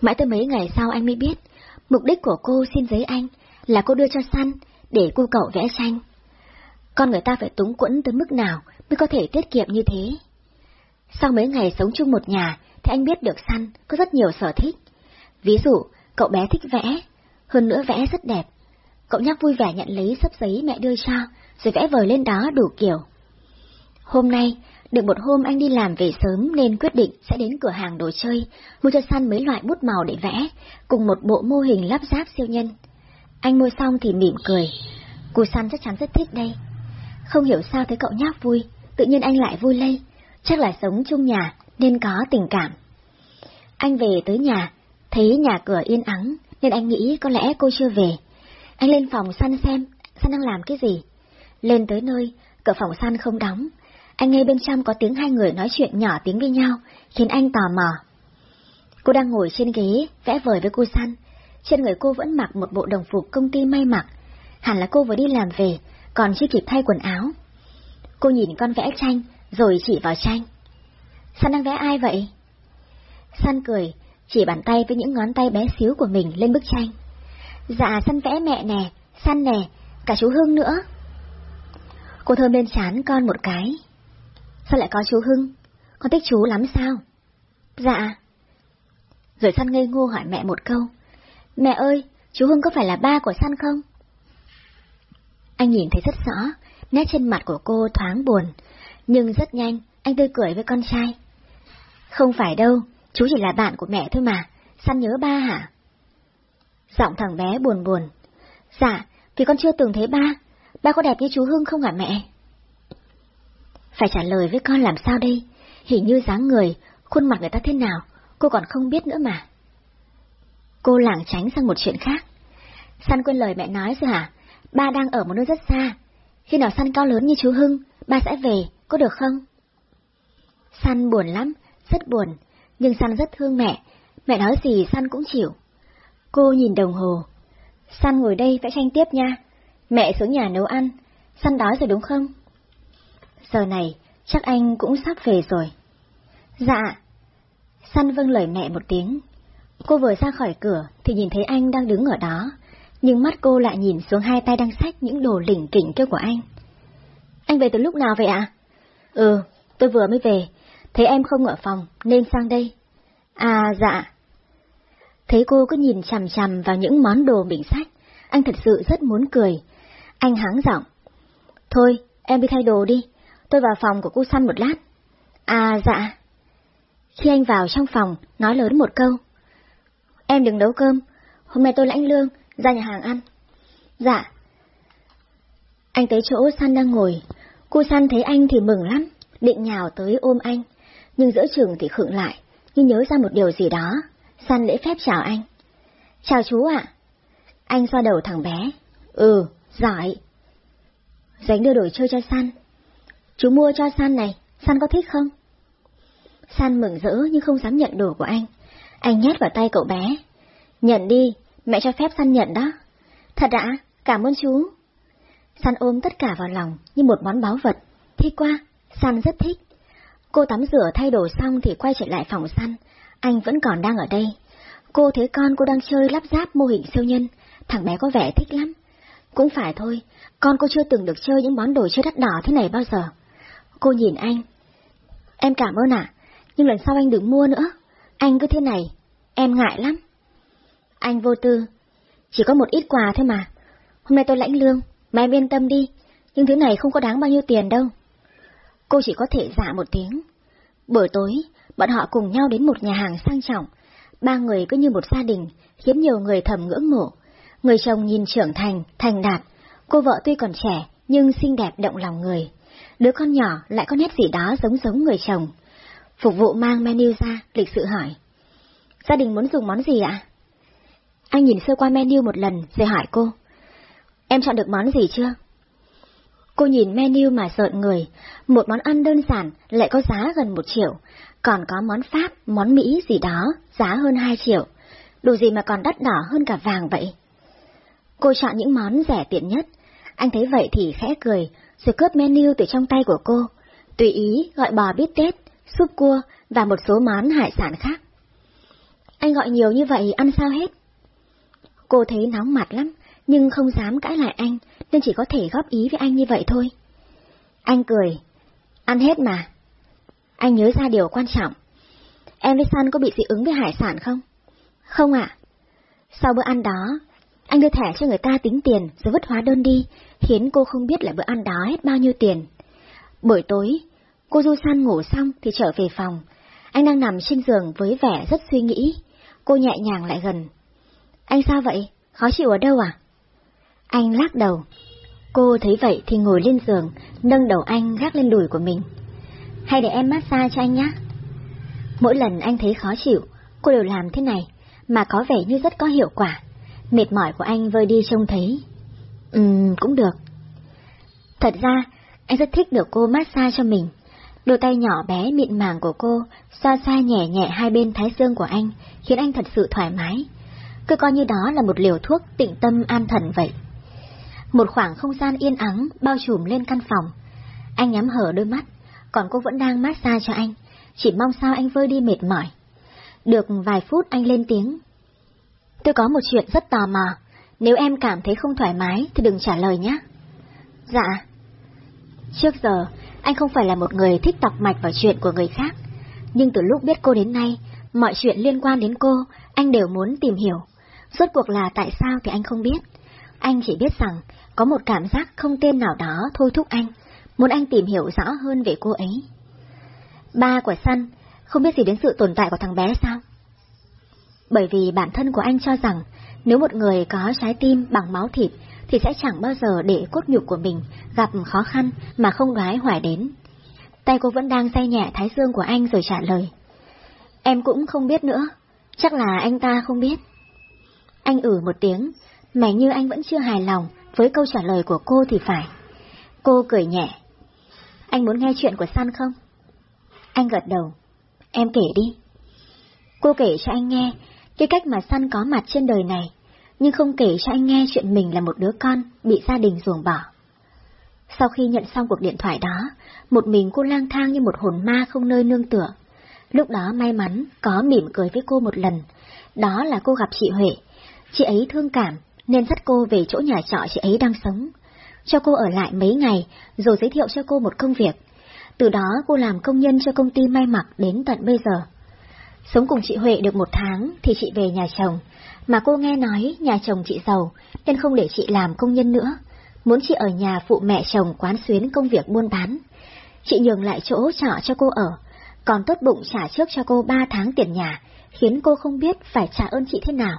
Mãi tới mấy ngày sau anh mới biết, mục đích của cô xin giấy anh là cô đưa cho Săn để cô cậu vẽ tranh. Con người ta phải túng quẫn tới mức nào mới có thể tiết kiệm như thế. Sau mấy ngày sống chung một nhà thì anh biết được Săn có rất nhiều sở thích. Ví dụ, cậu bé thích vẽ, hơn nữa vẽ rất đẹp. Cậu nhắc vui vẻ nhận lấy sấp giấy mẹ đưa cho, rồi vẽ vời lên đó đủ kiểu. Hôm nay, được một hôm anh đi làm về sớm nên quyết định sẽ đến cửa hàng đồ chơi, mua cho Săn mấy loại bút màu để vẽ, cùng một bộ mô hình lắp ráp siêu nhân. Anh mua xong thì mỉm cười. Cô Săn chắc chắn rất thích đây. Không hiểu sao thấy cậu nhóc vui, tự nhiên anh lại vui lây, chắc là sống chung nhà nên có tình cảm. Anh về tới nhà, thấy nhà cửa yên ắng nên anh nghĩ có lẽ cô chưa về. Anh lên phòng Săn xem, Săn đang làm cái gì. Lên tới nơi, cửa phòng Săn không đóng, anh nghe bên trong có tiếng hai người nói chuyện nhỏ tiếng với nhau, khiến anh tò mò. Cô đang ngồi trên ghế, vẽ vời với cô Săn. Trên người cô vẫn mặc một bộ đồng phục công ty may mặc. Hẳn là cô vừa đi làm về, còn chưa kịp thay quần áo. Cô nhìn con vẽ tranh, rồi chỉ vào tranh. Săn đang vẽ ai vậy? Săn cười, chỉ bàn tay với những ngón tay bé xíu của mình lên bức tranh. Dạ, Săn vẽ mẹ nè, Săn nè, cả chú Hương nữa. Cô thơm lên chán con một cái, Sao lại có chú Hưng? Con thích chú lắm sao? Dạ. Rồi Săn ngây ngô hỏi mẹ một câu. Mẹ ơi, chú Hưng có phải là ba của Săn không? Anh nhìn thấy rất rõ, nét trên mặt của cô thoáng buồn, nhưng rất nhanh, anh tươi cười với con trai. Không phải đâu, chú chỉ là bạn của mẹ thôi mà, Săn nhớ ba hả? Giọng thằng bé buồn buồn. Dạ, vì con chưa từng thấy ba, ba có đẹp như chú Hưng không hả mẹ? Phải trả lời với con làm sao đây? Hình như dáng người, khuôn mặt người ta thế nào, cô còn không biết nữa mà. Cô lảng tránh sang một chuyện khác. san quên lời mẹ nói rồi hả? Ba đang ở một nơi rất xa. Khi nào san cao lớn như chú Hưng, ba sẽ về, có được không? san buồn lắm, rất buồn, nhưng san rất thương mẹ. Mẹ nói gì san cũng chịu. Cô nhìn đồng hồ. san ngồi đây vẽ tranh tiếp nha. Mẹ xuống nhà nấu ăn. san đói rồi đúng không? Giờ này chắc anh cũng sắp về rồi. Dạ. Săn vâng lời mẹ một tiếng. Cô vừa ra khỏi cửa thì nhìn thấy anh đang đứng ở đó, nhưng mắt cô lại nhìn xuống hai tay đang xách những đồ lỉnh kỉnh kia của anh. Anh về từ lúc nào vậy ạ? Ừ, tôi vừa mới về, thấy em không ở phòng nên sang đây. À dạ. Thấy cô cứ nhìn chằm chằm vào những món đồ mình sách, anh thật sự rất muốn cười. Anh hắng giọng. Thôi, em đi thay đồ đi, tôi vào phòng của cô Săn một lát. À dạ. Khi anh vào trong phòng, nói lớn một câu. Em đừng nấu cơm, hôm nay tôi lãnh lương, ra nhà hàng ăn. Dạ. Anh tới chỗ Săn đang ngồi, cô Săn thấy anh thì mừng lắm, định nhào tới ôm anh, nhưng giữa trường thì khựng lại, như nhớ ra một điều gì đó. Săn lễ phép chào anh. Chào chú ạ. Anh xoa đầu thằng bé. Ừ, giỏi. Dánh đưa đồ chơi cho Săn, Chú mua cho San này, San có thích không? San mừng rỡ nhưng không dám nhận đồ của anh. Anh nhét vào tay cậu bé. Nhận đi, mẹ cho phép San nhận đó. Thật đã, cảm ơn chú. San ôm tất cả vào lòng như một món báu vật. Thích quá, San rất thích. Cô tắm rửa thay đồ xong thì quay trở lại phòng San. Anh vẫn còn đang ở đây. Cô thấy con cô đang chơi lắp ráp mô hình siêu nhân. Thằng bé có vẻ thích lắm. Cũng phải thôi, con cô chưa từng được chơi những món đồ chơi đắt đỏ thế này bao giờ. Cô nhìn anh. Em cảm ơn ạ, nhưng lần sau anh đừng mua nữa. Anh cứ thế này, em ngại lắm. Anh vô tư. Chỉ có một ít quà thôi mà. Hôm nay tôi lãnh lương, mà em yên tâm đi, nhưng thứ này không có đáng bao nhiêu tiền đâu. Cô chỉ có thể giả một tiếng. Buổi tối, bọn họ cùng nhau đến một nhà hàng sang trọng. Ba người cứ như một gia đình, khiến nhiều người thầm ngưỡng mộ. Người chồng nhìn trưởng thành, thành đạt. Cô vợ tuy còn trẻ, nhưng xinh đẹp động lòng người đứa con nhỏ lại có nét gì đó giống giống người chồng. Phục vụ mang menu ra, lịch sự hỏi. Gia đình muốn dùng món gì ạ? Anh nhìn sơ qua menu một lần rồi hỏi cô. Em chọn được món gì chưa? Cô nhìn menu mà sợn người, một món ăn đơn giản lại có giá gần một triệu, còn có món Pháp, món Mỹ gì đó, giá hơn hai triệu. Đồ gì mà còn đắt đỏ hơn cả vàng vậy? Cô chọn những món rẻ tiện nhất, anh thấy vậy thì khẽ cười, rồi cướp menu từ trong tay của cô, tùy ý gọi bò bít tết, súp cua và một số món hải sản khác. Anh gọi nhiều như vậy ăn sao hết? Cô thấy nóng mặt lắm, nhưng không dám cãi lại anh, nên chỉ có thể góp ý với anh như vậy thôi. Anh cười, ăn hết mà. Anh nhớ ra điều quan trọng. Em với San có bị dị ứng với hải sản không? Không ạ. Sau bữa ăn đó, anh đưa thẻ cho người ta tính tiền rồi vứt hóa đơn đi, khiến cô không biết là bữa ăn đó hết bao nhiêu tiền. Buổi tối, cô Du San ngủ xong thì trở về phòng. Anh đang nằm trên giường với vẻ rất suy nghĩ. Cô nhẹ nhàng lại gần. Anh sao vậy? Khó chịu ở đâu à? Anh lắc đầu. Cô thấy vậy thì ngồi lên giường, nâng đầu anh gác lên đùi của mình. Hay để em massage cho anh nhé. Mỗi lần anh thấy khó chịu, cô đều làm thế này, mà có vẻ như rất có hiệu quả. Mệt mỏi của anh vơi đi trông thấy. Ừm, cũng được. Thật ra, anh rất thích được cô massage cho mình. Đôi tay nhỏ bé mịn màng của cô xoa xoa nhẹ nhẹ hai bên thái dương của anh, khiến anh thật sự thoải mái. Cứ coi như đó là một liều thuốc tịnh tâm an thần vậy. Một khoảng không gian yên ắng bao trùm lên căn phòng. Anh nhắm hở đôi mắt, còn cô vẫn đang massage cho anh, chỉ mong sao anh vơi đi mệt mỏi. Được vài phút anh lên tiếng. Tôi có một chuyện rất tò mò, nếu em cảm thấy không thoải mái thì đừng trả lời nhé. Dạ. Trước giờ, anh không phải là một người thích tọc mạch vào chuyện của người khác, nhưng từ lúc biết cô đến nay, mọi chuyện liên quan đến cô, anh đều muốn tìm hiểu. Rốt cuộc là tại sao thì anh không biết. Anh chỉ biết rằng, có một cảm giác không tên nào đó thôi thúc anh, muốn anh tìm hiểu rõ hơn về cô ấy. Ba của săn không biết gì đến sự tồn tại của thằng bé sao? Bởi vì bản thân của anh cho rằng, nếu một người có trái tim bằng máu thịt, thì sẽ chẳng bao giờ để cốt nhục của mình gặp khó khăn mà không đoái hoài đến. Tay cô vẫn đang say nhẹ thái dương của anh rồi trả lời. Em cũng không biết nữa, chắc là anh ta không biết. Anh ử một tiếng, mẻ như anh vẫn chưa hài lòng với câu trả lời của cô thì phải. Cô cười nhẹ. Anh muốn nghe chuyện của san không? Anh gật đầu. Em kể đi. Cô kể cho anh nghe cái cách mà San có mặt trên đời này, nhưng không kể cho anh nghe chuyện mình là một đứa con bị gia đình ruồng bỏ. Sau khi nhận xong cuộc điện thoại đó, một mình cô lang thang như một hồn ma không nơi nương tựa. Lúc đó may mắn có mỉm cười với cô một lần, đó là cô gặp chị Huệ. Chị ấy thương cảm nên dắt cô về chỗ nhà trọ chị ấy đang sống, cho cô ở lại mấy ngày rồi giới thiệu cho cô một công việc. Từ đó cô làm công nhân cho công ty may mặc đến tận bây giờ. Sống cùng chị Huệ được một tháng thì chị về nhà chồng, mà cô nghe nói nhà chồng chị giàu nên không để chị làm công nhân nữa, muốn chị ở nhà phụ mẹ chồng quán xuyến công việc buôn bán. Chị nhường lại chỗ trọ cho cô ở, còn tốt bụng trả trước cho cô ba tháng tiền nhà, khiến cô không biết phải trả ơn chị thế nào.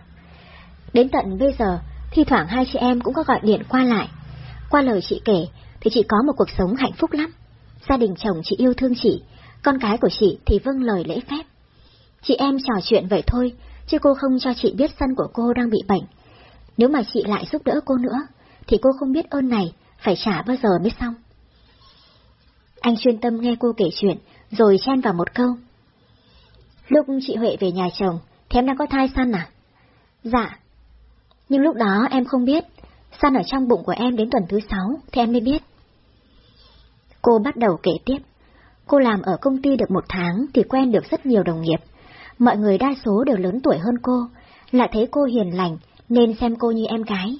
Đến tận bây giờ, thi thoảng hai chị em cũng có gọi điện qua lại. Qua lời chị kể, thì chị có một cuộc sống hạnh phúc lắm. Gia đình chồng chị yêu thương chị, con cái của chị thì vâng lời lễ phép. Chị em trò chuyện vậy thôi, chứ cô không cho chị biết sân của cô đang bị bệnh. Nếu mà chị lại giúp đỡ cô nữa, thì cô không biết ơn này, phải trả bao giờ mới xong. Anh chuyên tâm nghe cô kể chuyện, rồi chen vào một câu. Lúc chị Huệ về nhà chồng, thì em đang có thai săn à? Dạ. Nhưng lúc đó em không biết, săn ở trong bụng của em đến tuần thứ sáu thì em mới biết. Cô bắt đầu kể tiếp. Cô làm ở công ty được một tháng thì quen được rất nhiều đồng nghiệp. Mọi người đa số đều lớn tuổi hơn cô, lại thấy cô hiền lành nên xem cô như em gái.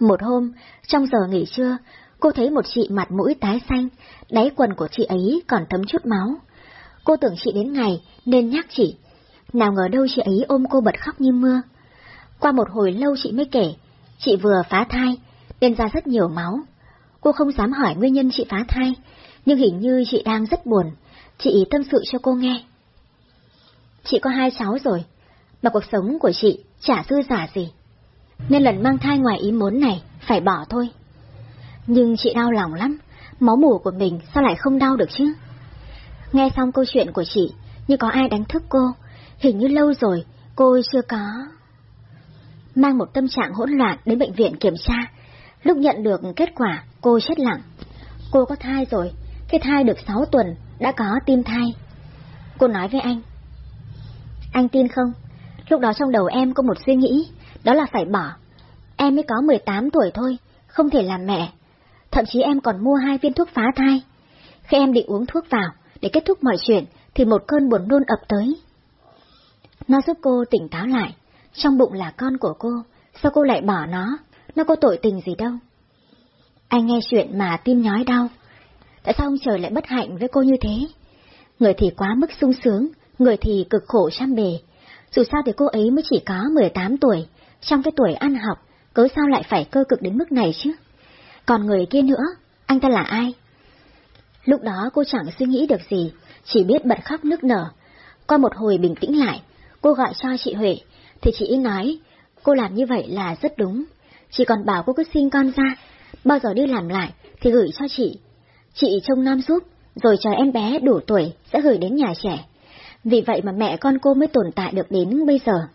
Một hôm, trong giờ nghỉ trưa, cô thấy một chị mặt mũi tái xanh, đáy quần của chị ấy còn thấm chút máu. Cô tưởng chị đến ngày nên nhắc chị, nào ngờ đâu chị ấy ôm cô bật khóc như mưa. Qua một hồi lâu chị mới kể, chị vừa phá thai, nên ra rất nhiều máu. Cô không dám hỏi nguyên nhân chị phá thai, nhưng hình như chị đang rất buồn, chị tâm sự cho cô nghe. Chị có hai cháu rồi, mà cuộc sống của chị chả dư giả gì, nên lần mang thai ngoài ý muốn này phải bỏ thôi. Nhưng chị đau lòng lắm, máu mủ của mình sao lại không đau được chứ? Nghe xong câu chuyện của chị, như có ai đánh thức cô, hình như lâu rồi cô chưa có. Mang một tâm trạng hỗn loạn đến bệnh viện kiểm tra, lúc nhận được kết quả cô chết lặng. Cô có thai rồi, cái thai được 6 tuần, đã có tim thai. Cô nói với anh. Anh tin không? Lúc đó trong đầu em có một suy nghĩ, đó là phải bỏ. Em mới có 18 tuổi thôi, không thể làm mẹ. Thậm chí em còn mua hai viên thuốc phá thai. Khi em định uống thuốc vào, để kết thúc mọi chuyện, thì một cơn buồn nôn ập tới. Nó giúp cô tỉnh táo lại. Trong bụng là con của cô, sao cô lại bỏ nó? Nó có tội tình gì đâu. Anh nghe chuyện mà tim nhói đau. Tại sao ông trời lại bất hạnh với cô như thế? Người thì quá mức sung sướng, người thì cực khổ trăm bề. Dù sao thì cô ấy mới chỉ có 18 tuổi, trong cái tuổi ăn học, cớ sao lại phải cơ cực đến mức này chứ? Còn người kia nữa, anh ta là ai? Lúc đó cô chẳng suy nghĩ được gì, chỉ biết bật khóc nức nở. Qua một hồi bình tĩnh lại, cô gọi cho chị Huệ, thì chị ý nói, cô làm như vậy là rất đúng. Chỉ còn bảo cô cứ sinh con ra, bao giờ đi làm lại thì gửi cho chị. Chị trông nom giúp, rồi chờ em bé đủ tuổi sẽ gửi đến nhà trẻ. Vì vậy mà mẹ con cô mới tồn tại được đến bây giờ.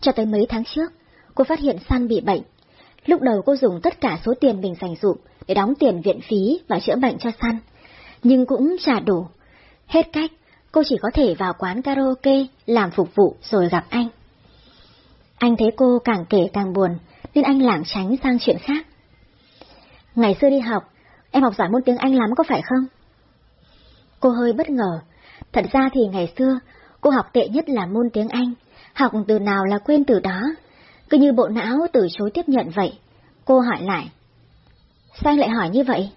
Cho tới mấy tháng trước, cô phát hiện San bị bệnh. Lúc đầu cô dùng tất cả số tiền mình dành dụm để đóng tiền viện phí và chữa bệnh cho San, nhưng cũng trả đủ. Hết cách, cô chỉ có thể vào quán karaoke làm phục vụ rồi gặp anh. Anh thấy cô càng kể càng buồn, nên anh lảng tránh sang chuyện khác. Ngày xưa đi học, em học giỏi môn tiếng Anh lắm có phải không? Cô hơi bất ngờ. Thật ra thì ngày xưa, cô học tệ nhất là môn tiếng Anh, học từ nào là quên từ đó. Cứ như bộ não từ chối tiếp nhận vậy. Cô hỏi lại. Sao anh lại hỏi như vậy?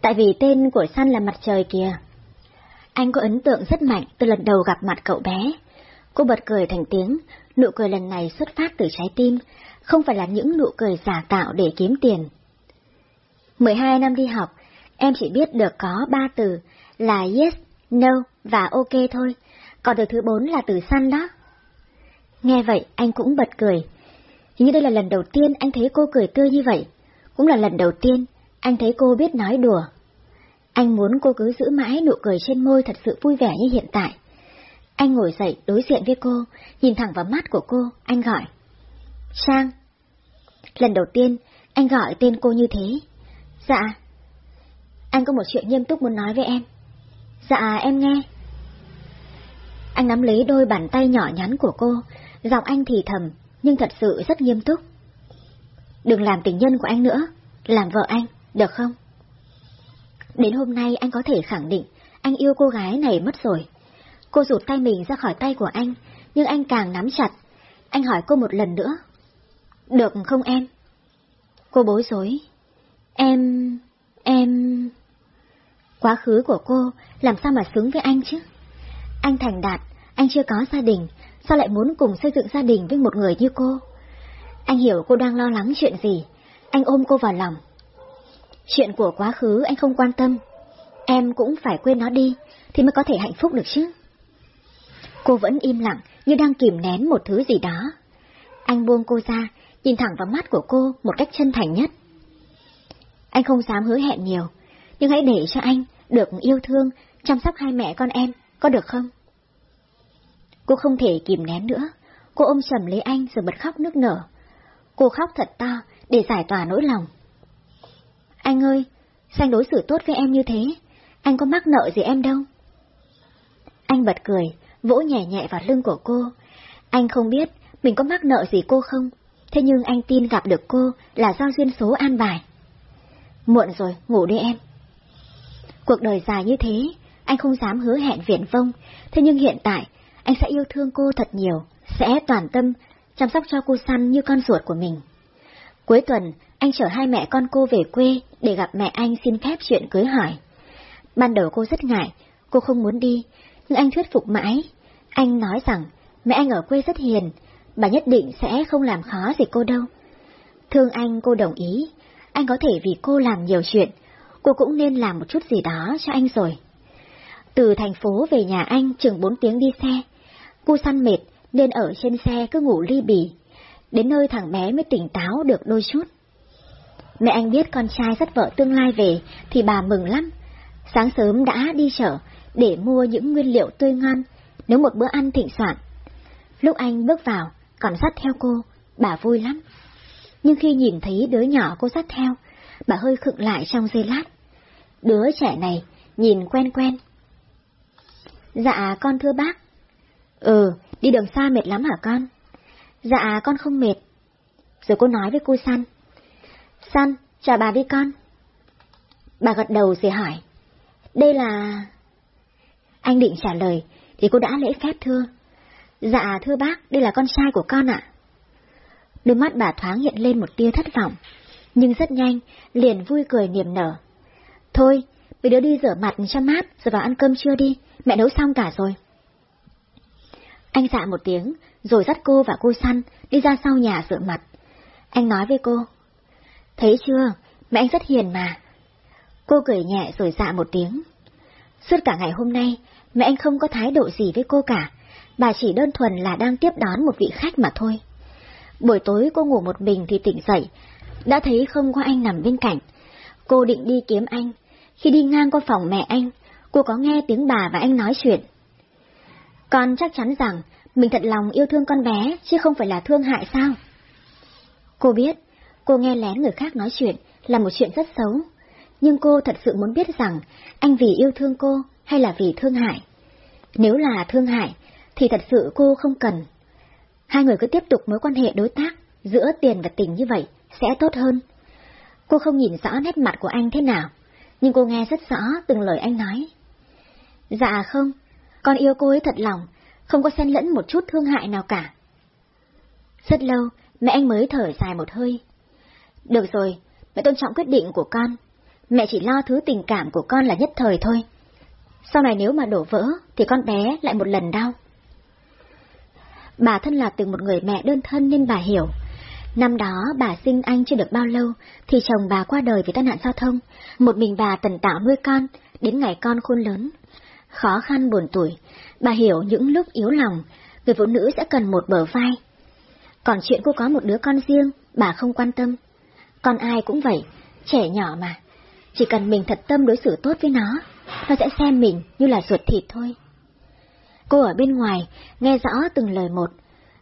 Tại vì tên của san là mặt trời kìa. Anh có ấn tượng rất mạnh từ lần đầu gặp mặt cậu bé. Cô bật cười thành tiếng, nụ cười lần này xuất phát từ trái tim, không phải là những nụ cười giả tạo để kiếm tiền. 12 năm đi học, em chỉ biết được có ba từ là yes, no và ok thôi, còn từ thứ bốn là từ săn đó. Nghe vậy anh cũng bật cười. Hình như đây là lần đầu tiên anh thấy cô cười tươi như vậy, cũng là lần đầu tiên anh thấy cô biết nói đùa. Anh muốn cô cứ giữ mãi nụ cười trên môi thật sự vui vẻ như hiện tại. Anh ngồi dậy đối diện với cô, nhìn thẳng vào mắt của cô, anh gọi. Sang. Lần đầu tiên, anh gọi tên cô như thế. Dạ. Anh có một chuyện nghiêm túc muốn nói với em. Dạ, em nghe. Anh nắm lấy đôi bàn tay nhỏ nhắn của cô, giọng anh thì thầm, nhưng thật sự rất nghiêm túc. Đừng làm tình nhân của anh nữa, làm vợ anh, được không? Đến hôm nay anh có thể khẳng định anh yêu cô gái này mất rồi. Cô rụt tay mình ra khỏi tay của anh, nhưng anh càng nắm chặt. Anh hỏi cô một lần nữa. Được không em? Cô bối rối. Em... em... Quá khứ của cô làm sao mà xứng với anh chứ? Anh thành đạt, anh chưa có gia đình, sao lại muốn cùng xây dựng gia đình với một người như cô? Anh hiểu cô đang lo lắng chuyện gì, anh ôm cô vào lòng. Chuyện của quá khứ anh không quan tâm, em cũng phải quên nó đi, thì mới có thể hạnh phúc được chứ. Cô vẫn im lặng như đang kìm nén một thứ gì đó. Anh buông cô ra, nhìn thẳng vào mắt của cô một cách chân thành nhất. Anh không dám hứa hẹn nhiều, nhưng hãy để cho anh được yêu thương, chăm sóc hai mẹ con em, có được không? Cô không thể kìm nén nữa, cô ôm chầm lấy anh rồi bật khóc nước nở. Cô khóc thật to để giải tỏa nỗi lòng. Anh ơi, sao anh đối xử tốt với em như thế? Anh có mắc nợ gì em đâu? Anh bật cười, vỗ nhẹ nhẹ vào lưng của cô. Anh không biết mình có mắc nợ gì cô không, thế nhưng anh tin gặp được cô là do duyên số an bài. Muộn rồi, ngủ đi em. Cuộc đời dài như thế, anh không dám hứa hẹn viển vông, thế nhưng hiện tại, anh sẽ yêu thương cô thật nhiều, sẽ toàn tâm, chăm sóc cho cô săn như con ruột của mình. Cuối tuần, anh chở hai mẹ con cô về quê để gặp mẹ anh xin phép chuyện cưới hỏi. Ban đầu cô rất ngại, cô không muốn đi, nhưng anh thuyết phục mãi. Anh nói rằng mẹ anh ở quê rất hiền, bà nhất định sẽ không làm khó gì cô đâu. Thương anh cô đồng ý, anh có thể vì cô làm nhiều chuyện, cô cũng nên làm một chút gì đó cho anh rồi. Từ thành phố về nhà anh chừng 4 tiếng đi xe, cô săn mệt nên ở trên xe cứ ngủ ly bì, đến nơi thằng bé mới tỉnh táo được đôi chút. Mẹ anh biết con trai dắt vợ tương lai về thì bà mừng lắm. Sáng sớm đã đi chợ để mua những nguyên liệu tươi ngon, nấu một bữa ăn thịnh soạn. Lúc anh bước vào, còn dắt theo cô, bà vui lắm. Nhưng khi nhìn thấy đứa nhỏ cô dắt theo, bà hơi khựng lại trong giây lát. Đứa trẻ này, nhìn quen quen. Dạ, con thưa bác. Ừ, đi đường xa mệt lắm hả con? Dạ, con không mệt. Rồi cô nói với cô San San chào bà đi con. Bà gật đầu rồi hỏi. Đây là... Anh định trả lời, thì cô đã lễ phép thưa. Dạ thưa bác, đây là con trai của con ạ. Đôi mắt bà thoáng hiện lên một tia thất vọng, nhưng rất nhanh, liền vui cười niềm nở. Thôi, mấy đứa đi rửa mặt cho mát rồi vào ăn cơm trưa đi, mẹ nấu xong cả rồi. Anh dạ một tiếng, rồi dắt cô và cô săn đi ra sau nhà rửa mặt. Anh nói với cô, Thấy chưa, mẹ anh rất hiền mà. Cô cười nhẹ rồi dạ một tiếng. Suốt cả ngày hôm nay, mẹ anh không có thái độ gì với cô cả, bà chỉ đơn thuần là đang tiếp đón một vị khách mà thôi. Buổi tối cô ngủ một mình thì tỉnh dậy, đã thấy không có anh nằm bên cạnh. Cô định đi kiếm anh, khi đi ngang qua phòng mẹ anh, cô có nghe tiếng bà và anh nói chuyện. Con chắc chắn rằng mình thật lòng yêu thương con bé, chứ không phải là thương hại sao? Cô biết, cô nghe lén người khác nói chuyện là một chuyện rất xấu, nhưng cô thật sự muốn biết rằng anh vì yêu thương cô hay là vì thương hại. Nếu là thương hại, thì thật sự cô không cần. Hai người cứ tiếp tục mối quan hệ đối tác giữa tiền và tình như vậy sẽ tốt hơn. Cô không nhìn rõ nét mặt của anh thế nào, nhưng cô nghe rất rõ từng lời anh nói. Dạ không, con yêu cô ấy thật lòng, không có xen lẫn một chút thương hại nào cả. Rất lâu, mẹ anh mới thở dài một hơi. Được rồi, mẹ tôn trọng quyết định của con. Mẹ chỉ lo thứ tình cảm của con là nhất thời thôi. Sau này nếu mà đổ vỡ, thì con bé lại một lần đau. Bà thân là từng một người mẹ đơn thân nên bà hiểu. Năm đó bà sinh anh chưa được bao lâu, thì chồng bà qua đời vì tai nạn giao thông. Một mình bà tần tạo nuôi con, đến ngày con khôn lớn. Khó khăn buồn tuổi, bà hiểu những lúc yếu lòng, người phụ nữ sẽ cần một bờ vai. Còn chuyện cô có một đứa con riêng, bà không quan tâm. Con ai cũng vậy, trẻ nhỏ mà. Chỉ cần mình thật tâm đối xử tốt với nó, nó sẽ xem mình như là ruột thịt thôi. Cô ở bên ngoài, nghe rõ từng lời một.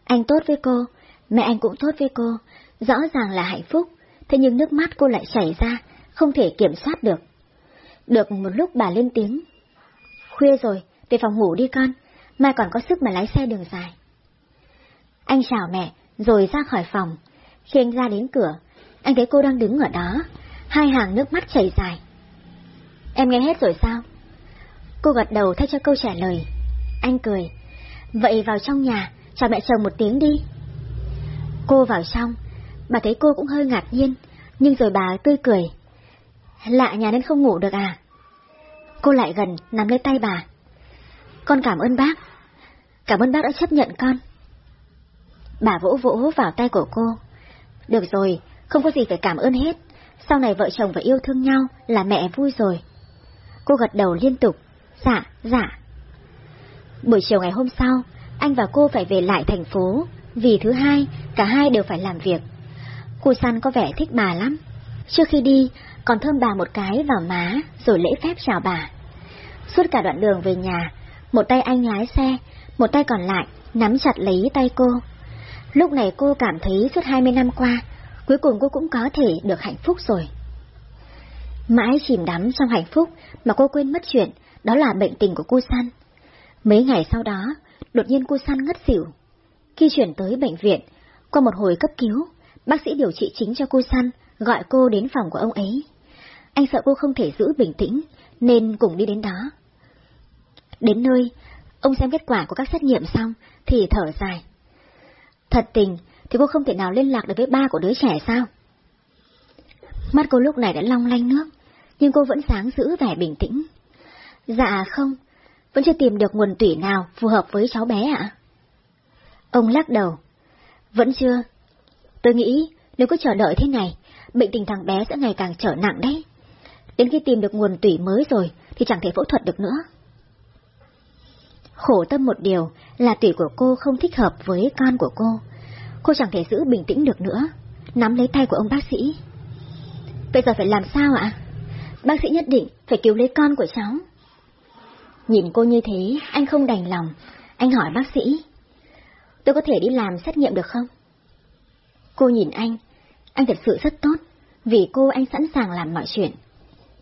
Anh tốt với cô, mẹ anh cũng tốt với cô, rõ ràng là hạnh phúc, thế nhưng nước mắt cô lại chảy ra, không thể kiểm soát được. Được một lúc bà lên tiếng. Khuya rồi, về phòng ngủ đi con, mai còn có sức mà lái xe đường dài. Anh chào mẹ, rồi ra khỏi phòng. Khi anh ra đến cửa, anh thấy cô đang đứng ở đó, hai hàng nước mắt chảy dài. Em nghe hết rồi sao? Cô gật đầu thay cho câu trả lời. Anh cười. Vậy vào trong nhà, chào mẹ chồng một tiếng đi. Cô vào trong, bà thấy cô cũng hơi ngạc nhiên, nhưng rồi bà tươi cười. Lạ nhà nên không ngủ được à? Cô lại gần, nắm lấy tay bà. Con cảm ơn bác. Cảm ơn bác đã chấp nhận con. Bà vỗ vỗ vào tay của cô. Được rồi, không có gì phải cảm ơn hết. Sau này vợ chồng phải yêu thương nhau là mẹ vui rồi. Cô gật đầu liên tục. Dạ, dạ. Buổi chiều ngày hôm sau, anh và cô phải về lại thành phố, vì thứ hai, cả hai đều phải làm việc. Cô săn có vẻ thích bà lắm. Trước khi đi, còn thơm bà một cái vào má, rồi lễ phép chào bà. Suốt cả đoạn đường về nhà, một tay anh lái xe, một tay còn lại nắm chặt lấy tay cô. Lúc này cô cảm thấy suốt 20 năm qua, cuối cùng cô cũng có thể được hạnh phúc rồi. Mãi chìm đắm trong hạnh phúc mà cô quên mất chuyện, đó là bệnh tình của cô San. Mấy ngày sau đó, đột nhiên cô San ngất xỉu. Khi chuyển tới bệnh viện, qua một hồi cấp cứu, bác sĩ điều trị chính cho cô San gọi cô đến phòng của ông ấy. Anh sợ cô không thể giữ bình tĩnh, nên cùng đi đến đó. Đến nơi, ông xem kết quả của các xét nghiệm xong, thì thở dài. Thật tình, thì cô không thể nào liên lạc được với ba của đứa trẻ sao? Mắt cô lúc này đã long lanh nước, nhưng cô vẫn sáng giữ vẻ bình tĩnh. Dạ không, vẫn chưa tìm được nguồn tủy nào phù hợp với cháu bé ạ. Ông lắc đầu. Vẫn chưa. Tôi nghĩ nếu cứ chờ đợi thế này, bệnh tình thằng bé sẽ ngày càng trở nặng đấy. Đến khi tìm được nguồn tủy mới rồi thì chẳng thể phẫu thuật được nữa. Khổ tâm một điều là tủy của cô không thích hợp với con của cô. Cô chẳng thể giữ bình tĩnh được nữa, nắm lấy tay của ông bác sĩ. Bây giờ phải làm sao ạ? Bác sĩ nhất định phải cứu lấy con của cháu. Nhìn cô như thế, anh không đành lòng. Anh hỏi bác sĩ. Tôi có thể đi làm xét nghiệm được không? Cô nhìn anh. Anh thật sự rất tốt. Vì cô anh sẵn sàng làm mọi chuyện.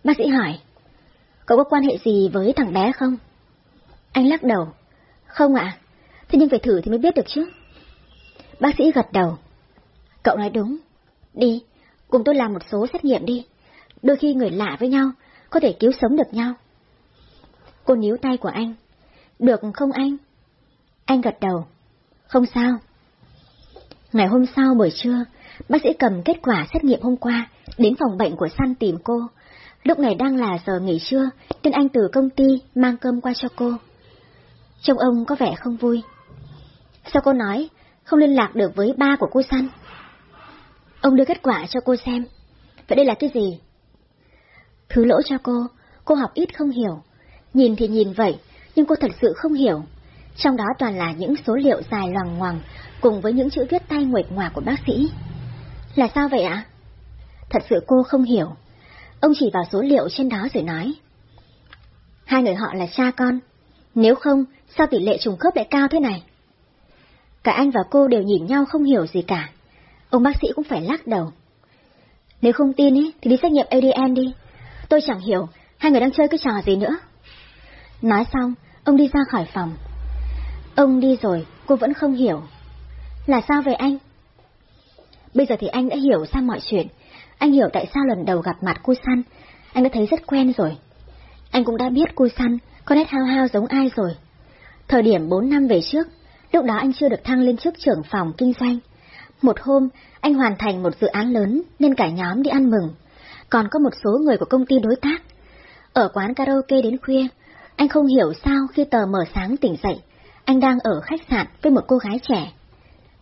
Bác sĩ hỏi. Cậu có quan hệ gì với thằng bé không? Anh lắc đầu. Không ạ. Thế nhưng phải thử thì mới biết được chứ. Bác sĩ gật đầu. Cậu nói đúng. Đi, cùng tôi làm một số xét nghiệm đi. Đôi khi người lạ với nhau, có thể cứu sống được nhau. Cô níu tay của anh. Được không anh? Anh gật đầu. Không sao. Ngày hôm sau buổi trưa, bác sĩ cầm kết quả xét nghiệm hôm qua đến phòng bệnh của San tìm cô. Lúc này đang là giờ nghỉ trưa, nên anh từ công ty mang cơm qua cho cô. Trông ông có vẻ không vui. Sao cô nói không liên lạc được với ba của cô San. Ông đưa kết quả cho cô xem. Vậy đây là cái gì? Thứ lỗi cho cô, cô học ít không hiểu. Nhìn thì nhìn vậy, nhưng cô thật sự không hiểu. Trong đó toàn là những số liệu dài loằng ngoằng, cùng với những chữ viết tay nguệch ngoạc của bác sĩ. Là sao vậy ạ? Thật sự cô không hiểu. Ông chỉ vào số liệu trên đó rồi nói. Hai người họ là cha con. Nếu không, sao tỷ lệ trùng khớp lại cao thế này? Cả anh và cô đều nhìn nhau không hiểu gì cả. Ông bác sĩ cũng phải lắc đầu. Nếu không tin ý, thì đi xét nghiệm ADN đi. Tôi chẳng hiểu, hai người đang chơi cái trò gì nữa. Nói xong, ông đi ra khỏi phòng. Ông đi rồi, cô vẫn không hiểu. Là sao về anh? Bây giờ thì anh đã hiểu ra mọi chuyện. Anh hiểu tại sao lần đầu gặp mặt cô Săn, anh đã thấy rất quen rồi. Anh cũng đã biết cô Săn có nét hao hao giống ai rồi. Thời điểm 4 năm về trước, lúc đó anh chưa được thăng lên chức trưởng phòng kinh doanh. Một hôm, anh hoàn thành một dự án lớn nên cả nhóm đi ăn mừng. Còn có một số người của công ty đối tác. Ở quán karaoke đến khuya, anh không hiểu sao khi tờ mở sáng tỉnh dậy, anh đang ở khách sạn với một cô gái trẻ.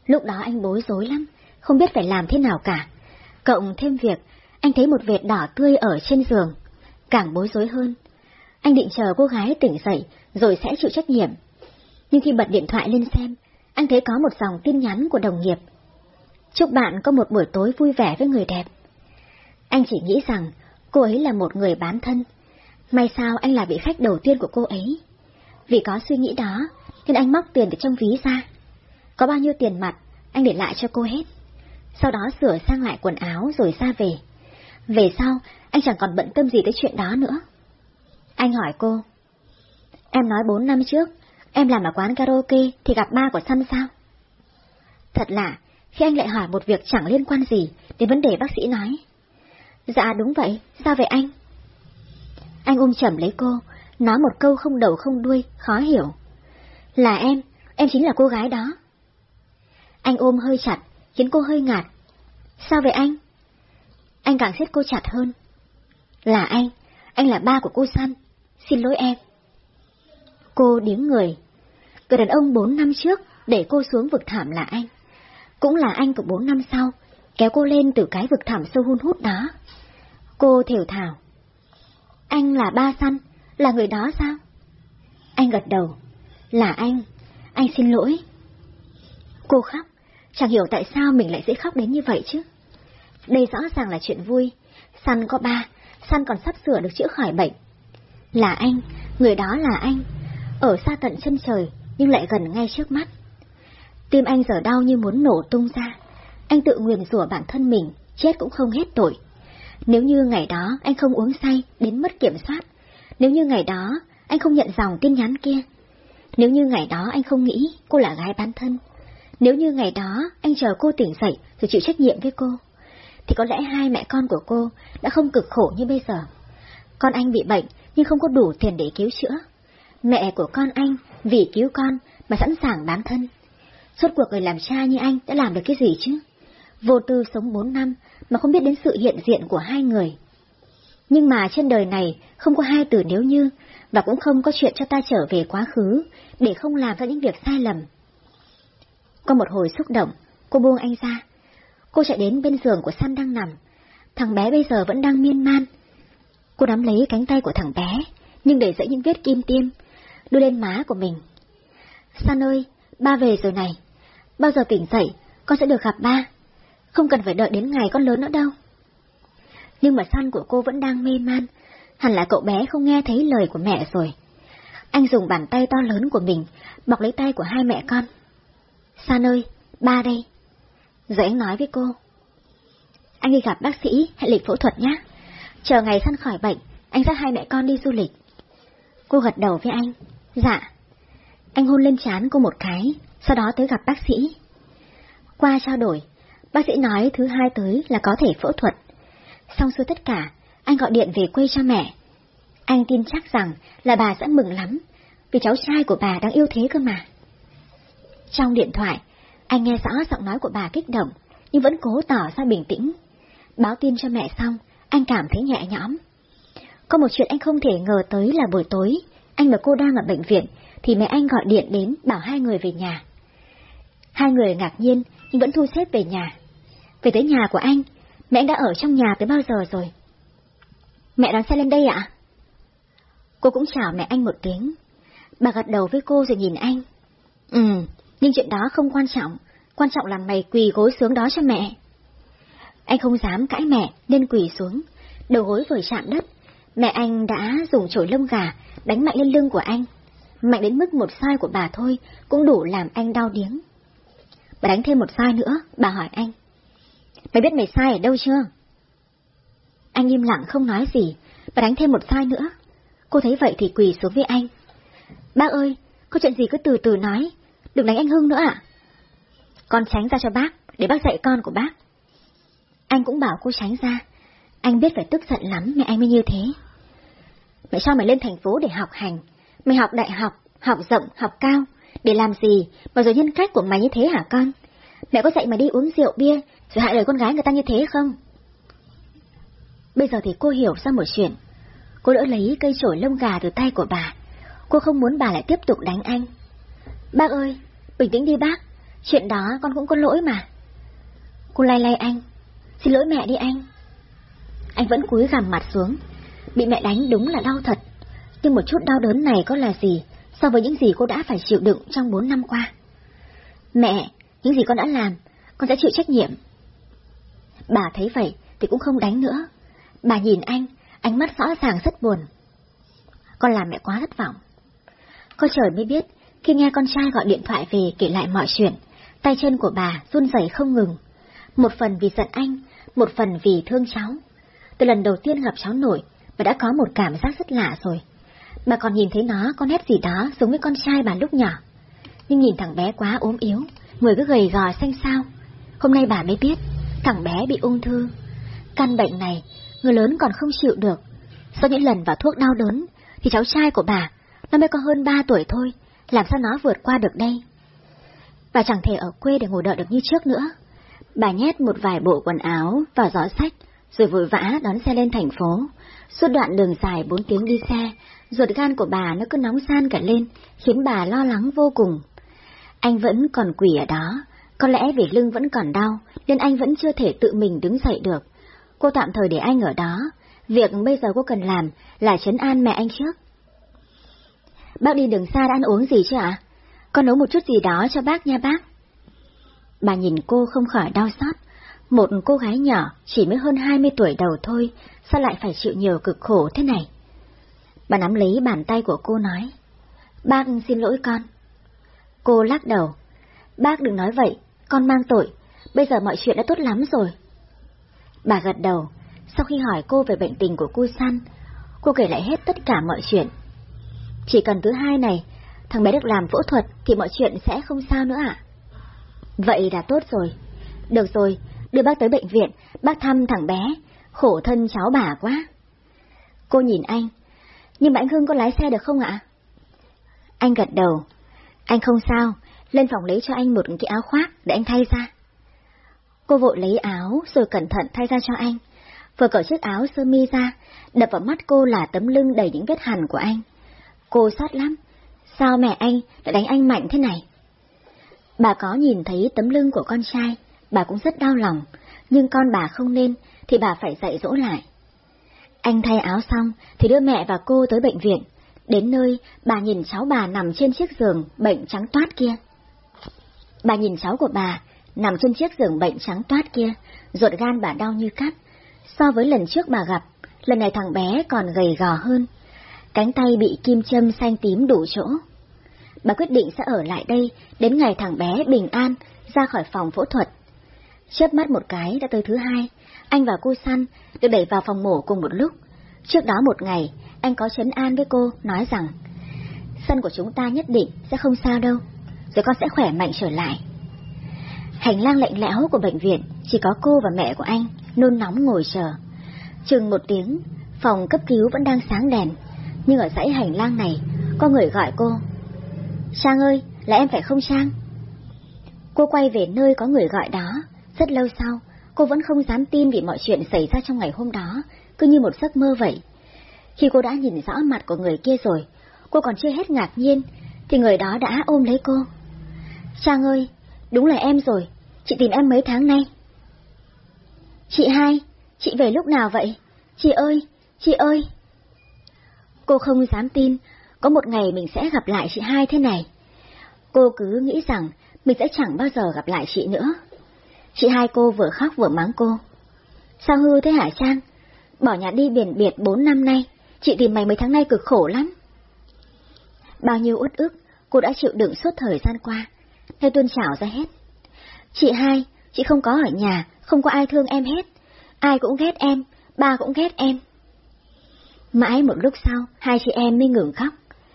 Lúc đó anh bối rối lắm, không biết phải làm thế nào cả. Cộng thêm việc, anh thấy một vệt đỏ tươi ở trên giường. Càng bối rối hơn. Anh định chờ cô gái tỉnh dậy rồi sẽ chịu trách nhiệm. Nhưng khi bật điện thoại lên xem, anh thấy có một dòng tin nhắn của đồng nghiệp. Chúc bạn có một buổi tối vui vẻ với người đẹp. Anh chỉ nghĩ rằng cô ấy là một người bán thân. May sao anh là vị khách đầu tiên của cô ấy. Vì có suy nghĩ đó, nên anh móc tiền từ trong ví ra. Có bao nhiêu tiền mặt, anh để lại cho cô hết. Sau đó sửa sang lại quần áo rồi ra về. Về sau, anh chẳng còn bận tâm gì tới chuyện đó nữa. Anh hỏi cô. Em nói bốn năm trước, em làm ở quán karaoke thì gặp ba của Săn sao? Thật lạ, khi anh lại hỏi một việc chẳng liên quan gì đến vấn đề bác sĩ nói. Dạ đúng vậy, sao vậy anh? Anh ôm chầm lấy cô, nói một câu không đầu không đuôi, khó hiểu. Là em, em chính là cô gái đó. Anh ôm hơi chặt, khiến cô hơi ngạt. Sao vậy anh? Anh càng siết cô chặt hơn. Là anh, anh là ba của cô San, xin lỗi em. Cô điếng người. Người đàn ông bốn năm trước để cô xuống vực thảm là anh. Cũng là anh của bốn năm sau, kéo cô lên từ cái vực thảm sâu hun hút đó. Cô thều thào. Anh là ba San, là người đó sao? Anh gật đầu. Là anh, anh xin lỗi. Cô khóc, chẳng hiểu tại sao mình lại dễ khóc đến như vậy chứ. Đây rõ ràng là chuyện vui, Săn có ba, Săn còn sắp sửa được chữa khỏi bệnh. Là anh, người đó là anh, ở xa tận chân trời nhưng lại gần ngay trước mắt. Tim anh giờ đau như muốn nổ tung ra, anh tự nguyền rủa bản thân mình, chết cũng không hết tội. Nếu như ngày đó anh không uống say đến mất kiểm soát, nếu như ngày đó anh không nhận dòng tin nhắn kia, nếu như ngày đó anh không nghĩ cô là gái bán thân, nếu như ngày đó anh chờ cô tỉnh dậy rồi chịu trách nhiệm với cô, thì có lẽ hai mẹ con của cô đã không cực khổ như bây giờ. Con anh bị bệnh nhưng không có đủ tiền để cứu chữa. Mẹ của con anh vì cứu con mà sẵn sàng bán thân. Suốt cuộc người làm cha như anh đã làm được cái gì chứ? Vô tư sống bốn năm mà không biết đến sự hiện diện của hai người. Nhưng mà trên đời này không có hai từ nếu như, và cũng không có chuyện cho ta trở về quá khứ, để không làm ra những việc sai lầm. Có một hồi xúc động, cô buông anh ra. Cô chạy đến bên giường của San đang nằm. Thằng bé bây giờ vẫn đang miên man. Cô nắm lấy cánh tay của thằng bé, nhưng để dẫy những vết kim tiêm, đưa lên má của mình. San ơi, ba về rồi này. Bao giờ tỉnh dậy, con sẽ được gặp ba. Không cần phải đợi đến ngày con lớn nữa đâu. Nhưng mà San của cô vẫn đang mê man, hẳn là cậu bé không nghe thấy lời của mẹ rồi. Anh dùng bàn tay to lớn của mình, bọc lấy tay của hai mẹ con. San ơi, ba đây. Rồi anh nói với cô. Anh đi gặp bác sĩ, hẹn lịch phẫu thuật nhé. Chờ ngày San khỏi bệnh, anh dắt hai mẹ con đi du lịch. Cô gật đầu với anh. Dạ. Anh hôn lên trán cô một cái, sau đó tới gặp bác sĩ. Qua trao đổi, bác sĩ nói thứ hai tới là có thể phẫu thuật. Xong xuôi tất cả, anh gọi điện về quê cho mẹ. Anh tin chắc rằng là bà sẽ mừng lắm, vì cháu trai của bà đang yêu thế cơ mà. Trong điện thoại, anh nghe rõ giọng nói của bà kích động, nhưng vẫn cố tỏ ra bình tĩnh. Báo tin cho mẹ xong, anh cảm thấy nhẹ nhõm. Có một chuyện anh không thể ngờ tới là buổi tối, anh và cô đang ở bệnh viện, thì mẹ anh gọi điện đến bảo hai người về nhà. Hai người ngạc nhiên, nhưng vẫn thu xếp về nhà. Về tới nhà của anh, mẹ anh đã ở trong nhà tới bao giờ rồi? Mẹ đón xe lên đây ạ? Cô cũng chào mẹ anh một tiếng. Bà gật đầu với cô rồi nhìn anh. Ừ, nhưng chuyện đó không quan trọng, quan trọng là mày quỳ gối xuống đó cho mẹ. Anh không dám cãi mẹ nên quỳ xuống, đầu gối vừa chạm đất. Mẹ anh đã dùng chổi lông gà đánh mạnh lên lưng của anh. Mạnh đến mức một sai của bà thôi cũng đủ làm anh đau điếng. Bà đánh thêm một sai nữa, bà hỏi anh. Mày biết mày sai ở đâu chưa? Anh im lặng không nói gì, và đánh thêm một sai nữa. Cô thấy vậy thì quỳ xuống với anh. Bác ơi, có chuyện gì cứ từ từ nói, đừng đánh anh Hưng nữa ạ. Con tránh ra cho bác, để bác dạy con của bác. Anh cũng bảo cô tránh ra, anh biết phải tức giận lắm mẹ anh mới như thế. Mẹ cho mày lên thành phố để học hành, mày học đại học, học rộng, học cao, để làm gì mà rồi nhân cách của mày như thế hả con? Mẹ có dạy mày đi uống rượu bia, rồi hại lời con gái người ta như thế không? Bây giờ thì cô hiểu ra một chuyện. Cô đỡ lấy cây chổi lông gà từ tay của bà. Cô không muốn bà lại tiếp tục đánh anh. Bác ơi, bình tĩnh đi bác. Chuyện đó con cũng có lỗi mà. Cô lay lay anh. Xin lỗi mẹ đi anh. Anh vẫn cúi gằm mặt xuống. Bị mẹ đánh đúng là đau thật. Nhưng một chút đau đớn này có là gì so với những gì cô đã phải chịu đựng trong bốn năm qua? Mẹ, những gì con đã làm, con sẽ chịu trách nhiệm. Bà thấy vậy thì cũng không đánh nữa. Bà nhìn anh, ánh mắt rõ ràng rất buồn. Con làm mẹ quá thất vọng. Cô trời mới biết, khi nghe con trai gọi điện thoại về kể lại mọi chuyện, tay chân của bà run rẩy không ngừng. Một phần vì giận anh, một phần vì thương cháu. Từ lần đầu tiên gặp cháu nổi, bà đã có một cảm giác rất lạ rồi. Bà còn nhìn thấy nó có nét gì đó giống với con trai bà lúc nhỏ. Nhưng nhìn thằng bé quá ốm yếu, người cứ gầy gò xanh xao. Hôm nay bà mới biết, thằng bé bị ung thư. Căn bệnh này, người lớn còn không chịu được. Sau những lần vào thuốc đau đớn, thì cháu trai của bà, nó mới có hơn ba tuổi thôi, làm sao nó vượt qua được đây? Bà chẳng thể ở quê để ngồi đợi được như trước nữa. Bà nhét một vài bộ quần áo vào giỏ sách, rồi vội vã đón xe lên thành phố. Suốt đoạn đường dài bốn tiếng đi xe, ruột gan của bà nó cứ nóng san cả lên, khiến bà lo lắng vô cùng. Anh vẫn còn quỷ ở đó, có lẽ vì lưng vẫn còn đau, nên anh vẫn chưa thể tự mình đứng dậy được. Cô tạm thời để anh ở đó, việc bây giờ cô cần làm là chấn an mẹ anh trước. Bác đi đường xa đã ăn uống gì chưa ạ? Con nấu một chút gì đó cho bác nha bác. Bà nhìn cô không khỏi đau xót. Một cô gái nhỏ chỉ mới hơn 20 tuổi đầu thôi, sao lại phải chịu nhiều cực khổ thế này? Bà nắm lấy bàn tay của cô nói. Bác xin lỗi con. Cô lắc đầu. Bác đừng nói vậy, con mang tội, bây giờ mọi chuyện đã tốt lắm rồi. Bà gật đầu, sau khi hỏi cô về bệnh tình của cô San, cô kể lại hết tất cả mọi chuyện. Chỉ cần thứ hai này, thằng bé được làm phẫu thuật thì mọi chuyện sẽ không sao nữa ạ. Vậy là tốt rồi. Được rồi, đưa bác tới bệnh viện, bác thăm thằng bé, khổ thân cháu bà quá. Cô nhìn anh, nhưng mà anh Hưng có lái xe được không ạ? Anh gật đầu. Anh không sao, lên phòng lấy cho anh một cái áo khoác để anh thay ra. Cô vội lấy áo rồi cẩn thận thay ra cho anh. Vừa cởi chiếc áo sơ mi ra, đập vào mắt cô là tấm lưng đầy những vết hằn của anh. Cô xót lắm. Sao mẹ anh lại đánh anh mạnh thế này? Bà có nhìn thấy tấm lưng của con trai, bà cũng rất đau lòng, nhưng con bà không nên, thì bà phải dạy dỗ lại. Anh thay áo xong, thì đưa mẹ và cô tới bệnh viện. Đến nơi, bà nhìn cháu bà nằm trên chiếc giường bệnh trắng toát kia. Bà nhìn cháu của bà, nằm trên chiếc giường bệnh trắng toát kia, ruột gan bà đau như cắt. So với lần trước bà gặp, lần này thằng bé còn gầy gò hơn. Cánh tay bị kim châm xanh tím đủ chỗ. Bà quyết định sẽ ở lại đây đến ngày thằng bé bình an ra khỏi phòng phẫu thuật. Chớp mắt một cái đã tới thứ hai, anh và cô Săn được đẩy vào phòng mổ cùng một lúc. Trước đó một ngày, anh có chấn an với cô, nói rằng Sân của chúng ta nhất định sẽ không sao đâu, rồi con sẽ khỏe mạnh trở lại. Hành lang lạnh lẽo của bệnh viện chỉ có cô và mẹ của anh nôn nóng ngồi chờ. Chừng một tiếng, phòng cấp cứu vẫn đang sáng đèn, nhưng ở dãy hành lang này có người gọi cô. Sang ơi, là em phải không sang? Cô quay về nơi có người gọi đó, rất lâu sau, cô vẫn không dám tin vì mọi chuyện xảy ra trong ngày hôm đó, cứ như một giấc mơ vậy. Khi cô đã nhìn rõ mặt của người kia rồi, cô còn chưa hết ngạc nhiên, thì người đó đã ôm lấy cô. Sang ơi, đúng là em rồi, chị tìm em mấy tháng nay. Chị hai, chị về lúc nào vậy? Chị ơi, chị ơi! Cô không dám tin, có một ngày mình sẽ gặp lại chị hai thế này. Cô cứ nghĩ rằng mình sẽ chẳng bao giờ gặp lại chị nữa. Chị hai cô vừa khóc vừa mắng cô. Sao hư thế hả Trang? Bỏ nhà đi biển biệt bốn năm nay, chị tìm mày mấy tháng nay cực khổ lắm. Bao nhiêu uất ức, cô đã chịu đựng suốt thời gian qua, nay tuôn trào ra hết. Chị hai, chị không có ở nhà, không có ai thương em hết. Ai cũng ghét em, ba cũng ghét em. Mãi một lúc sau, hai chị em mới ngừng khóc.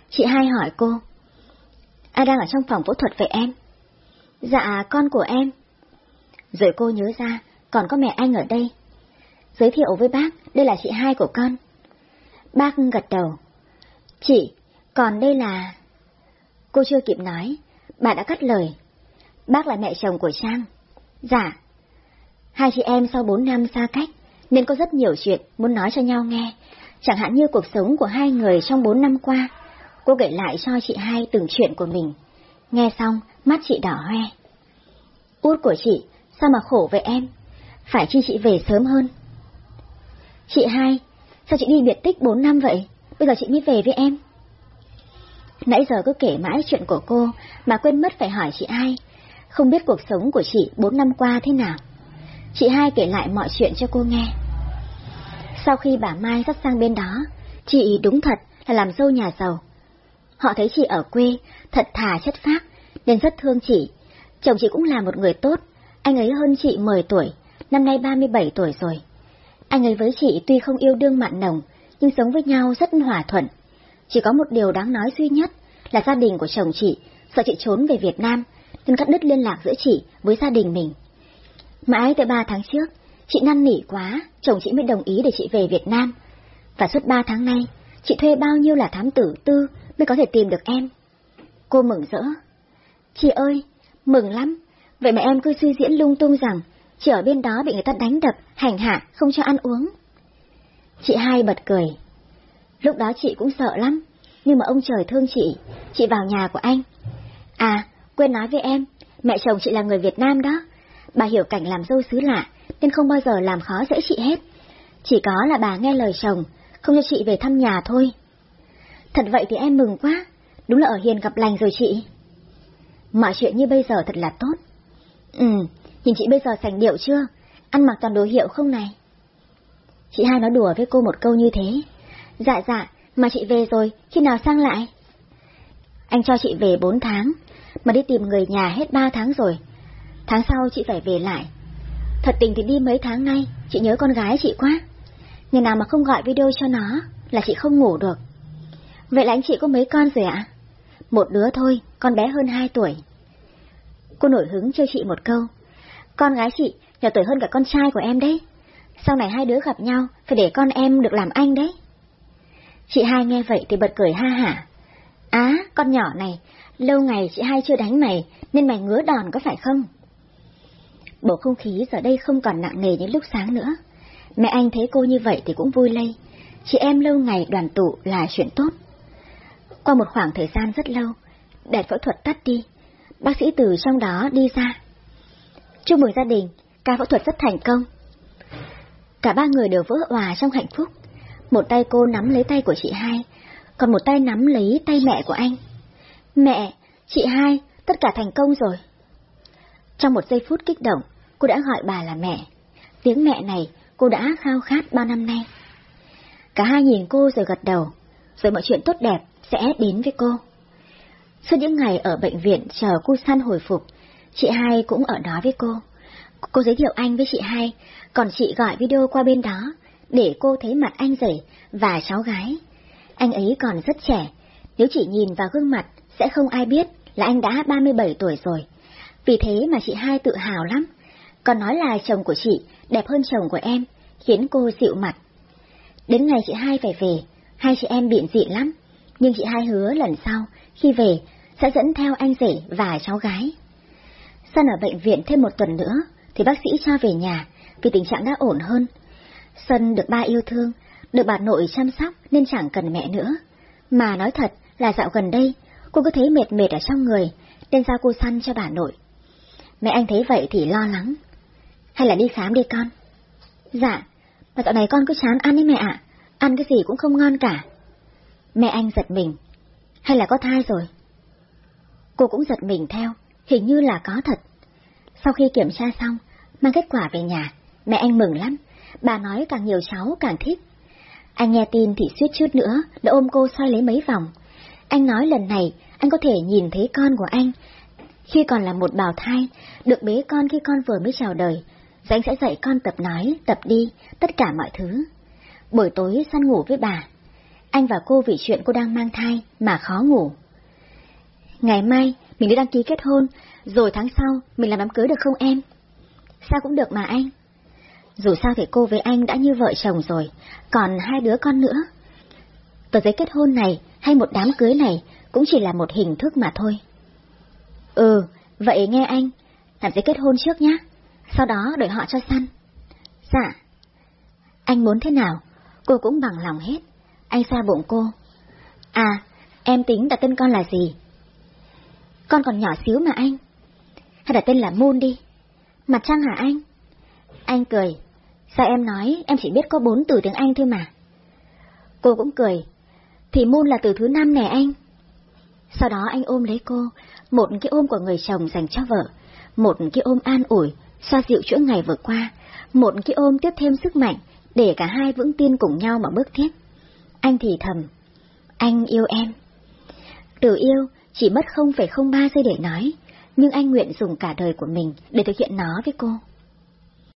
Chị hai hỏi cô. Ai đang ở trong phòng phẫu thuật vậy em? Dạ, con của em. Rồi cô nhớ ra, còn có mẹ anh ở đây. Giới thiệu với bác, đây là chị hai của con. Bác gật đầu. Chị, còn đây là... Cô chưa kịp nói, bà đã cắt lời. Bác là mẹ chồng của Trang. Dạ. Hai chị em sau bốn năm xa cách, nên có rất nhiều chuyện muốn nói cho nhau nghe, chẳng hạn như cuộc sống của hai người trong bốn năm qua. Cô kể lại cho chị hai từng chuyện của mình. Nghe xong, mắt chị đỏ hoe. Út của chị, sao mà khổ vậy em? Phải chi chị về sớm hơn? Chị hai, sao chị đi biệt tích bốn năm vậy? Bây giờ chị mới về với em. Nãy giờ cứ kể mãi chuyện của cô mà quên mất phải hỏi chị ai, không biết cuộc sống của chị bốn năm qua thế nào. Chị hai kể lại mọi chuyện cho cô nghe. Sau khi bà Mai sắp sang bên đó, chị đúng thật là làm dâu nhà giàu. Họ thấy chị ở quê, thật thà chất phác, nên rất thương chị. Chồng chị cũng là một người tốt, anh ấy hơn chị 10 tuổi, năm nay 37 tuổi rồi. Anh ấy với chị tuy không yêu đương mặn nồng, nhưng sống với nhau rất hòa thuận. Chỉ có một điều đáng nói duy nhất là gia đình của chồng chị sợ chị trốn về Việt Nam, nên cắt đứt liên lạc giữa chị với gia đình mình. Mãi tới ba tháng trước, chị năn nỉ quá, chồng chị mới đồng ý để chị về Việt Nam. Và suốt ba tháng nay, chị thuê bao nhiêu là thám tử tư mới có thể tìm được em. Cô mừng rỡ. Chị ơi, mừng lắm. Vậy mà em cứ suy diễn lung tung rằng chị ở bên đó bị người ta đánh đập, hành hạ, không cho ăn uống. Chị hai bật cười. Lúc đó chị cũng sợ lắm, nhưng mà ông trời thương chị, chị vào nhà của anh. À, quên nói với em, mẹ chồng chị là người Việt Nam đó. Bà hiểu cảnh làm dâu xứ lạ, nên không bao giờ làm khó dễ chị hết. Chỉ có là bà nghe lời chồng, không cho chị về thăm nhà thôi. Thật vậy thì em mừng quá, đúng là ở hiền gặp lành rồi chị. Mọi chuyện như bây giờ thật là tốt. Ừ, nhìn chị bây giờ sành điệu chưa? Ăn mặc toàn đồ hiệu không này? Chị hai nói đùa với cô một câu như thế. Dạ dạ, mà chị về rồi, khi nào sang lại? Anh cho chị về bốn tháng, mà đi tìm người nhà hết ba tháng rồi. Tháng sau chị phải về lại. Thật tình thì đi mấy tháng nay, chị nhớ con gái chị quá. Ngày nào mà không gọi video cho nó, là chị không ngủ được. Vậy là anh chị có mấy con rồi ạ? Một đứa thôi, con bé hơn hai tuổi. Cô nổi hứng cho chị một câu. Con gái chị nhỏ tuổi hơn cả con trai của em đấy. Sau này hai đứa gặp nhau, phải để con em được làm anh đấy. Chị hai nghe vậy thì bật cười ha hả. Á, con nhỏ này, lâu ngày chị hai chưa đánh mày, nên mày ngứa đòn có phải không? Bầu không khí giờ đây không còn nặng nề như lúc sáng nữa. Mẹ anh thấy cô như vậy thì cũng vui lây. Chị em lâu ngày đoàn tụ là chuyện tốt. Qua một khoảng thời gian rất lâu, đèn phẫu thuật tắt đi. Bác sĩ từ trong đó đi ra. Chúc mừng gia đình, ca phẫu thuật rất thành công. Cả ba người đều vỡ hòa trong hạnh phúc. Một tay cô nắm lấy tay của chị hai, còn một tay nắm lấy tay mẹ của anh. Mẹ, chị hai, tất cả thành công rồi. Trong một giây phút kích động, cô đã gọi bà là mẹ. Tiếng mẹ này cô đã khao khát bao năm nay. Cả hai nhìn cô rồi gật đầu, rồi mọi chuyện tốt đẹp sẽ đến với cô. Suốt những ngày ở bệnh viện chờ cô săn hồi phục, chị hai cũng ở đó với cô. Cô giới thiệu anh với chị hai, còn chị gọi video qua bên đó, để cô thấy mặt anh rể và cháu gái. Anh ấy còn rất trẻ, nếu chỉ nhìn vào gương mặt sẽ không ai biết là anh đã 37 tuổi rồi. Vì thế mà chị hai tự hào lắm. Còn nói là chồng của chị đẹp hơn chồng của em, khiến cô dịu mặt. Đến ngày chị hai phải về, hai chị em biện dị lắm, nhưng chị hai hứa lần sau, khi về, sẽ dẫn theo anh rể và cháu gái. San ở bệnh viện thêm một tuần nữa, thì bác sĩ cho về nhà, vì tình trạng đã ổn hơn. Sân được ba yêu thương, được bà nội chăm sóc nên chẳng cần mẹ nữa. Mà nói thật là dạo gần đây, cô cứ thấy mệt mệt ở trong người, nên giao cô săn cho bà nội. Mẹ anh thấy vậy thì lo lắng. Hay là đi khám đi con? Dạ, mà dạo này con cứ chán ăn đấy mẹ ạ, ăn cái gì cũng không ngon cả. Mẹ anh giật mình. Hay là có thai rồi? Cô cũng giật mình theo, hình như là có thật. Sau khi kiểm tra xong, mang kết quả về nhà, mẹ anh mừng lắm, bà nói càng nhiều cháu càng thích. Anh nghe tin thì suýt chút nữa đã ôm cô xoay lấy mấy vòng. Anh nói lần này anh có thể nhìn thấy con của anh. Khi còn là một bào thai, được bế con khi con vừa mới chào đời, rồi anh sẽ dạy con tập nói, tập đi, tất cả mọi thứ. Buổi tối săn ngủ với bà. Anh và cô vì chuyện cô đang mang thai mà khó ngủ. Ngày mai mình đi đăng ký kết hôn, rồi tháng sau mình làm đám cưới được không em? Sao cũng được mà anh. Dù sao thì cô với anh đã như vợ chồng rồi, còn hai đứa con nữa. Tờ giấy kết hôn này hay một đám cưới này cũng chỉ là một hình thức mà thôi. Ừ, vậy nghe anh, làm giấy kết hôn trước nhé, sau đó đợi họ cho săn. Dạ. Anh muốn thế nào, cô cũng bằng lòng hết. Anh xa bụng cô. À, em tính đặt tên con là gì? Con còn nhỏ xíu mà anh. Hay đặt tên là Moon đi. Mặt trăng hả anh? Anh cười. Sao em nói em chỉ biết có bốn từ tiếng Anh thôi mà. Cô cũng cười. Thì môn là từ thứ năm nè anh. Sau đó anh ôm lấy cô, một cái ôm của người chồng dành cho vợ, một cái ôm an ủi, xoa dịu chuỗi ngày vừa qua, một cái ôm tiếp thêm sức mạnh, để cả hai vững tin cùng nhau mà bước tiếp. Anh thì thầm, anh yêu em. Từ yêu chỉ mất 0,03 giây để nói, nhưng anh nguyện dùng cả đời của mình để thực hiện nó với cô.